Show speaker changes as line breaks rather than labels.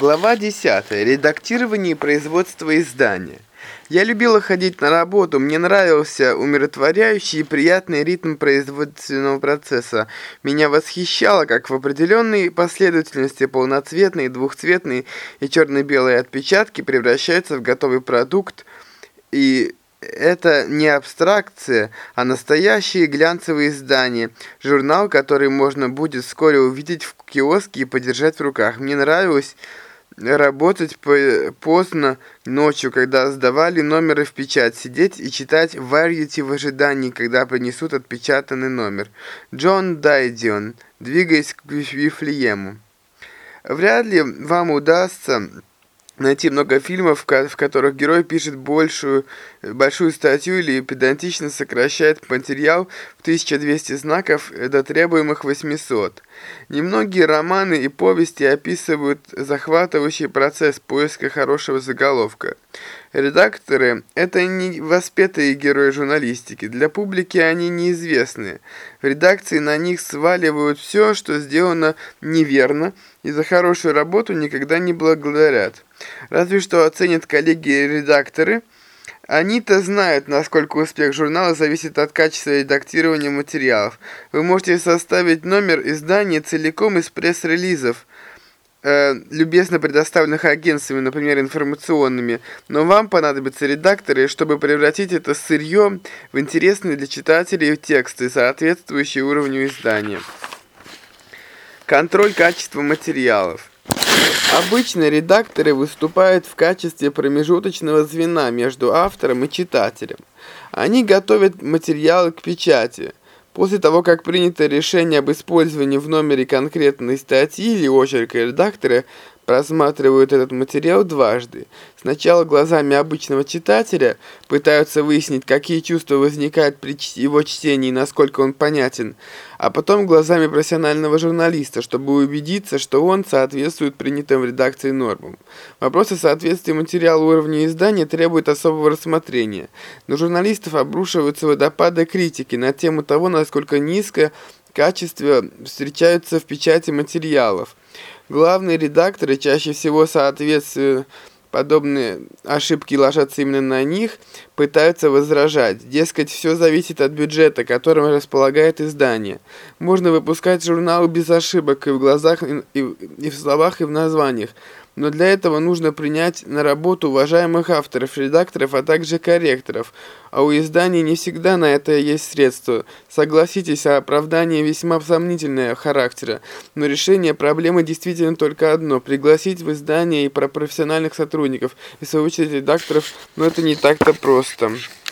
Глава 10. Редактирование и производство издания. Я любила ходить на работу, мне нравился умиротворяющий и приятный ритм производственного процесса. Меня восхищало, как в определенной последовательности полноцветные, двухцветные и черно-белые отпечатки превращаются в готовый продукт и это не абстракция, а настоящее глянцевое издание, журнал, который можно будет вскоре увидеть в киоске и подержать в руках. Мне нравилось работать поздно ночью, когда сдавали номеры в печать, сидеть и читать Variety в ожидании, когда принесут отпечатанный номер. Джон Дайдион, двигаясь к Вифлеему. Вряд ли вам удастся найти много фильмов, в которых герой пишет большую, большую статью или педантично сокращает материал в 1200 знаков до требуемых 800. Немногие романы и повести описывают захватывающий процесс поиска хорошего заголовка. Редакторы – это не воспетые герои журналистики, для публики они неизвестны. В редакции на них сваливают все, что сделано неверно, и за хорошую работу никогда не благодарят. Разве что оценят коллеги-редакторы. Они-то знают, насколько успех журнала зависит от качества редактирования материалов. Вы можете составить номер издания целиком из пресс-релизов, э, любезно предоставленных агентствами, например, информационными, но вам понадобятся редакторы, чтобы превратить это сырье в интересные для читателей тексты, соответствующие уровню издания. Контроль качества материалов. Обычно редакторы выступают в качестве промежуточного звена между автором и читателем. Они готовят материалы к печати. После того, как принято решение об использовании в номере конкретной статьи или очерка редакторы просматривают этот материал дважды. Сначала глазами обычного читателя пытаются выяснить, какие чувства возникают при его чтении и насколько он понятен, а потом глазами профессионального журналиста, чтобы убедиться, что он соответствует принятым в редакции нормам. Вопросы соответствия материала уровня издания требуют особого рассмотрения. На журналистов обрушиваются водопады критики на тему того, насколько низкое качество встречаются в печати материалов. Главные редакторы чаще всего соответствуют подобные ошибки ложатся именно на них, пытаются возражать. Дескать, все зависит от бюджета, которым располагает издание. Можно выпускать журналы без ошибок и в глазах, и, и в словах, и в названиях но для этого нужно принять на работу уважаемых авторов, редакторов, а также корректоров, а у издания не всегда на это есть средства. Согласитесь, оправдание весьма сомнительного характера, но решение проблемы действительно только одно – пригласить в издание и про профессиональных сотрудников, и в свою редакторов, но это не так-то просто.